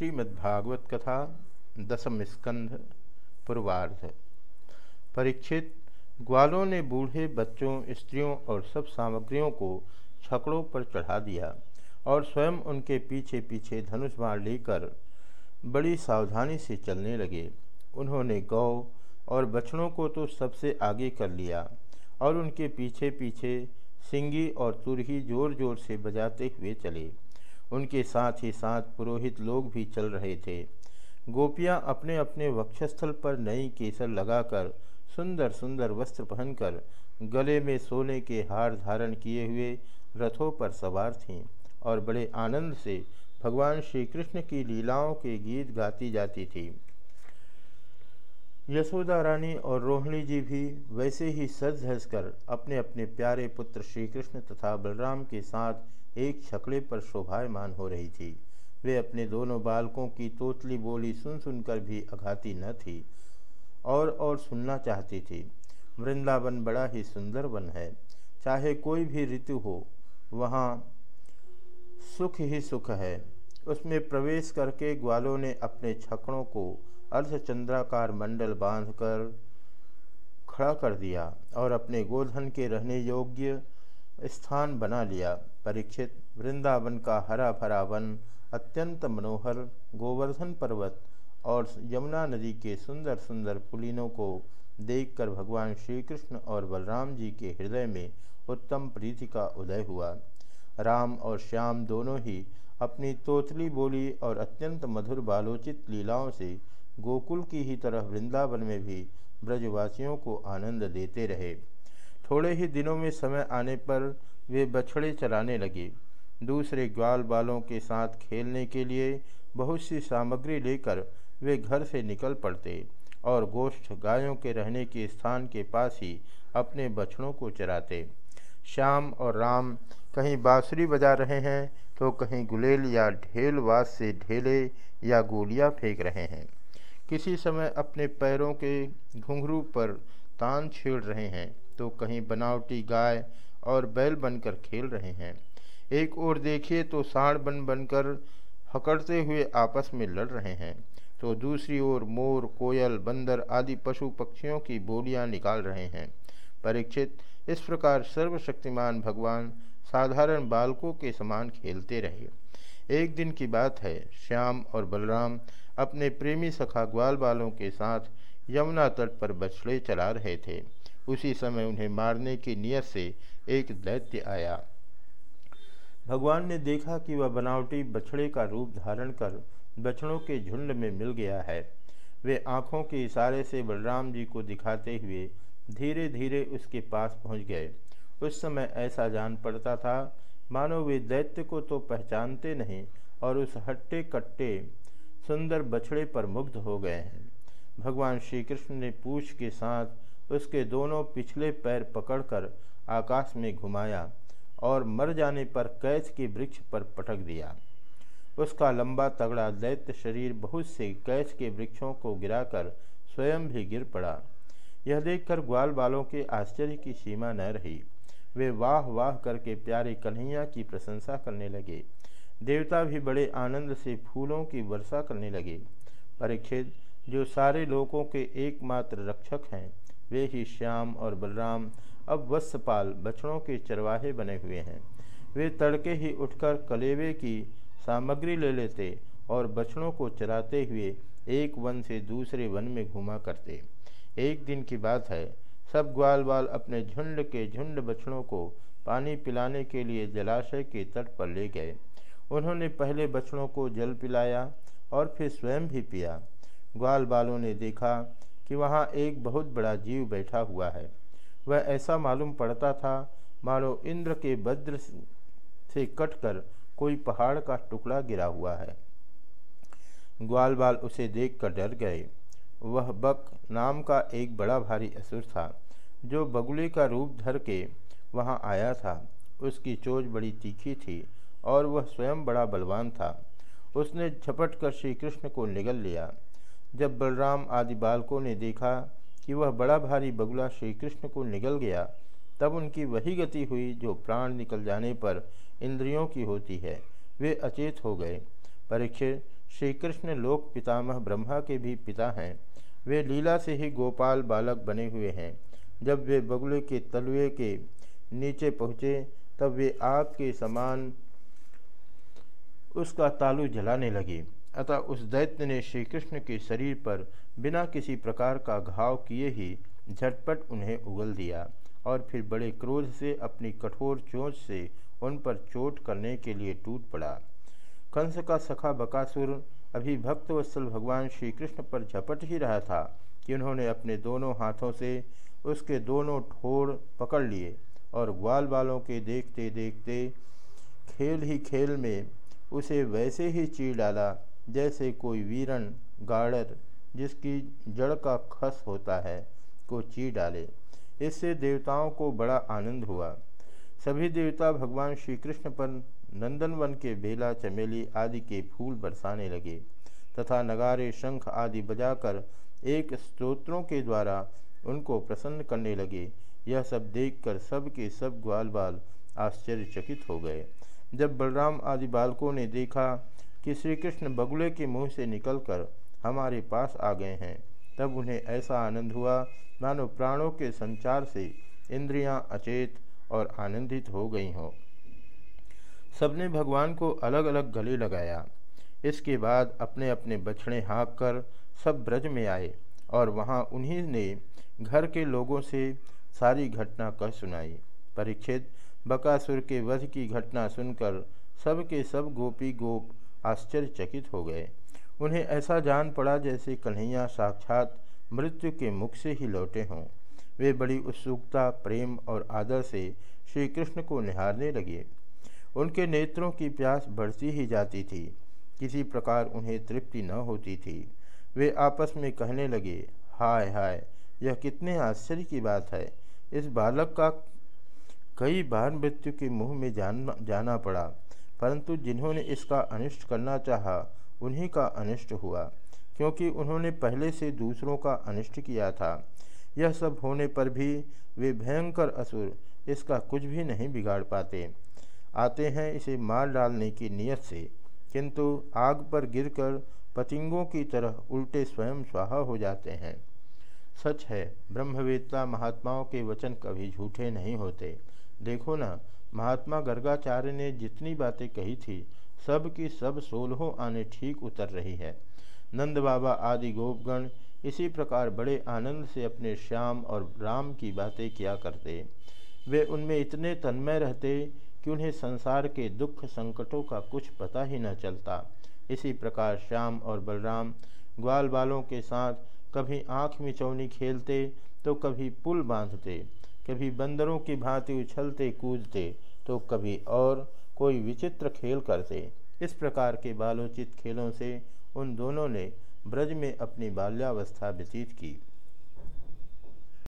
श्रीमद्भागवत कथा दसम स्कंध पूर्वार्ध। परीक्षित, ग्वालों ने बूढ़े बच्चों, स्त्रियों और सब सामग्रियों को छकड़ों पर चढ़ा दिया और स्वयं उनके पीछे पीछे धनुष बाण लेकर बड़ी सावधानी से चलने लगे। उन्होंने गौ और बछड़ों को तो सबसे आगे कर लिया और उनके पीछे पीछे सिंगी और तुरही ज़ोर ज़ोर से बजाते हुए चले। उनके साथ ही साथ पुरोहित लोग भी चल रहे थे। गोपियाँ अपने अपने वक्षस्थल पर नई केसर लगाकर सुंदर सुंदर वस्त्र पहनकर गले में सोने के हार धारण किए हुए रथों पर सवार थीं और बड़े आनंद से भगवान श्री कृष्ण की लीलाओं के गीत गाती जाती थी। यशोदा रानी और रोहिणी जी भी वैसे ही सज धज कर अपने अपने प्यारे पुत्र श्री कृष्ण तथा बलराम के साथ एक छकड़े पर शोभायमान हो रही थी। वे अपने दोनों बालकों की तोतली बोली सुन सुनकर भी अघाती न थी और और सुनना चाहती थी। वृंदावन बड़ा ही सुंदर वन है। चाहे कोई भी ऋतु हो, वहाँ सुख ही सुख है। उसमें प्रवेश करके ग्वालों ने अपने छकड़ों को अर्धचंद्राकार मंडल बांधकर खड़ा कर दिया और अपने गोधन के रहने योग्य स्थान बना लिया। परीक्षित वृंदावन का हरा भरा वन, अत्यंत मनोहर गोवर्धन पर्वत और यमुना नदी के सुंदर सुंदर पुलिनों को देखकर भगवान श्री कृष्ण और बलराम जी के हृदय में उत्तम प्रीति का उदय हुआ। राम और श्याम दोनों ही अपनी तोतली बोली और अत्यंत मधुर बालोचित लीलाओं से गोकुल की ही तरह वृंदावन में भी ब्रजवासियों को आनंद देते रहे। थोड़े ही दिनों में समय आने पर वे बछड़े चलाने लगे। दूसरे ग्वाल बालों के साथ खेलने के लिए बहुत सी सामग्री लेकर वे घर से निकल पड़ते और गोष्ठ गायों के रहने के स्थान के पास ही अपने बछड़ों को चराते। श्याम और राम कहीं बाँसुरी बजा रहे हैं तो कहीं गुलेल या ढेल वास से ढेले या गोलियाँ फेंक रहे हैं। किसी समय अपने पैरों के घुंघरू पर तान छेड़ रहे हैं तो कहीं बनावटी गाय और बैल बनकर खेल रहे हैं। एक ओर देखिए तो साढ़ बन बनकर हकड़ते हुए आपस में लड़ रहे हैं। तो दूसरी ओर मोर, कोयल, बंदर आदि पशु पक्षियों की बोलियाँ निकाल रहे हैं। परीक्षित, इस प्रकार सर्वशक्तिमान भगवान साधारण बालकों के समान खेलते रहे। एक दिन की बात है, श्याम और बलराम अपने प्रेमी सखा ग्वाल बालों के साथ यमुना तट पर बछड़े चला रहे थे। उसी समय उन्हें मारने की नियत से एक दैत्य आया। भगवान ने देखा कि वह बनावटी बछड़े का रूप धारण कर बछड़ों के झुंड में मिल गया है। वे आँखों के इशारे से बलराम जी को दिखाते हुए धीरे धीरे उसके पास पहुँच गए। उस समय ऐसा जान पड़ता था, मानो वे दैत्य को तो पहचानते नहीं और उस हट्टे कट्टे सुंदर बछड़े पर मुग्ध हो गए हैं। भगवान श्री कृष्ण ने पूछ के साथ उसके दोनों पिछले पैर पकड़कर आकाश में घुमाया और मर जाने पर कैथ के वृक्ष पर पटक दिया। उसका लंबा तगड़ा दैत्य शरीर बहुत से कैथ के वृक्षों को गिराकर स्वयं भी गिर पड़ा। यह देखकर ग्वाल बालों के आश्चर्य की सीमा न रही। वे वाह वाह करके प्यारे कन्हैया की प्रशंसा करने लगे। देवता भी बड़े आनंद से फूलों की वर्षा करने लगे। परीक्षित जो सारे लोगों के एकमात्र रक्षक हैं वे ही श्याम और बलराम अब वत्सपाल बछड़ों के चरवाहे बने हुए हैं। वे तड़के ही उठकर कलेवे की सामग्री ले लेते और बछड़ों को चराते हुए एक वन से दूसरे वन में घुमा करते। एक दिन की बात है, सब ग्वाल बाल अपने झुंड के झुंड बछड़ों को पानी पिलाने के लिए जलाशय के तट पर ले गए। उन्होंने पहले बछड़ों को जल पिलाया और फिर स्वयं भी पिया। ग्वाल बालों ने देखा कि वहाँ एक बहुत बड़ा जीव बैठा हुआ है। वह ऐसा मालूम पड़ता था, मानो इंद्र के वज्र से कटकर कोई पहाड़ का टुकड़ा गिरा हुआ है। ग्वाल बाल उसे देखकर डर गए। वह बक नाम का एक बड़ा भारी असुर था, जो बगुले का रूप धर के वहाँ आया था। उसकी चोज बड़ी तीखी थी और वह स्वयं बड़ा बलवान था। उसने झपट कर श्री कृष्ण को निगल लिया। जब बलराम आदि बालकों ने देखा कि वह बड़ा भारी बगुला श्री कृष्ण को निगल गया, तब उनकी वही गति हुई जो प्राण निकल जाने पर इंद्रियों की होती है। वे अचेत हो गए। परीक्षित श्री कृष्ण लोक पितामह ब्रह्मा के भी पिता हैं। वे लीला से ही गोपाल बालक बने हुए हैं। जब वे बगुले के तलवे के नीचे पहुँचे, तब वे आग के समान उसका तालू जलाने लगे। अतः उस दैत्य ने श्री कृष्ण के शरीर पर बिना किसी प्रकार का घाव किए ही झटपट उन्हें उगल दिया और फिर बड़े क्रोध से अपनी कठोर चोंच से उन पर चोट करने के लिए टूट पड़ा। कंस का सखा बकासुर अभी भक्त भक्तवत्सल भगवान श्री कृष्ण पर झपट ही रहा था कि उन्होंने अपने दोनों हाथों से उसके दोनों ठोड़ पकड़ लिए और ग्वाल बालों के देखते देखते खेल ही खेल में उसे वैसे ही चीर डाला जैसे कोई वीरन गाड़र जिसकी जड़ का खस होता है, को ची डाले। इससे देवताओं को बड़ा आनंद हुआ। सभी देवता भगवान श्री कृष्ण पर नंदनवन के बेला, चमेली आदि के फूल बरसाने लगे तथा नगारे, शंख आदि बजाकर एक स्तोत्रों के द्वारा उनको प्रसन्न करने लगे। यह सब देखकर सब के सब ग्वाल बाल आश्चर्यचकित हो गए। जब बलराम आदि बालकों ने देखा कि श्री कृष्ण बगुले के मुँह से निकलकर हमारे पास आ गए हैं। तब उन्हें ऐसा आनंद हुआ, मानो प्राणों के संचार से इंद्रियाँ अचेत और आनंदित हो गई हों। सबने भगवान को अलग अलग गले लगाया। इसके बाद अपने अपने बछड़े हाँक कर सब ब्रज में आए और वहाँ उन्हीं ने घर के लोगों से सारी घटना कह सुनाई। परीक्षित बकासुर के वध की घटना सुनकर सब के सब गोपी गोप आश्चर्यचकित हो गए। उन्हें ऐसा जान पड़ा जैसे कन्हैया साक्षात मृत्यु के मुख से ही लौटे हों। वे बड़ी उत्सुकता, प्रेम और आदर से श्री कृष्ण को निहारने लगे। उनके नेत्रों की प्यास बढ़ती ही जाती थी। किसी प्रकार उन्हें तृप्ति न होती थी। वे आपस में कहने लगे, हाय हाय, यह कितने आश्चर्य की बात है। इस बालक का कई बार मृत्यु के मुँह में जान, जाना पड़ा। परंतु जिन्होंने इसका अनिष्ट करना चाहा, उन्हीं का अनिष्ट हुआ, क्योंकि उन्होंने पहले से दूसरों का अनिष्ट किया था। यह सब होने पर भी वे भयंकर असुर इसका कुछ भी नहीं बिगाड़ पाते। आते हैं इसे मार डालने की नियत से, किंतु आग पर गिरकर पतिंगों की तरह उल्टे स्वयं स्वाहा हो जाते हैं। सच है, ब्रह्मवेत्ता महात्माओं के वचन कभी झूठे नहीं होते। देखो ना, महात्मा गर्गाचार्य ने जितनी बातें कही थी, सब की सब सोलहों आने ठीक उतर रही है। नंद बाबा आदि गोपगण इसी प्रकार बड़े आनंद से अपने श्याम और राम की बातें किया करते। वे उनमें इतने तन्मय रहते कि उन्हें संसार के दुख संकटों का कुछ पता ही न चलता। इसी प्रकार श्याम और बलराम ग्वाल बालों के साथ कभी आँख मिचौनी खेलते तो कभी पुल बांधते। कभी बंदरों की भांति उछलते कूदते तो कभी और कोई विचित्र खेल करते। इस प्रकार के बालोचित खेलों से उन दोनों ने ब्रज में अपनी बाल्यावस्था व्यतीत की।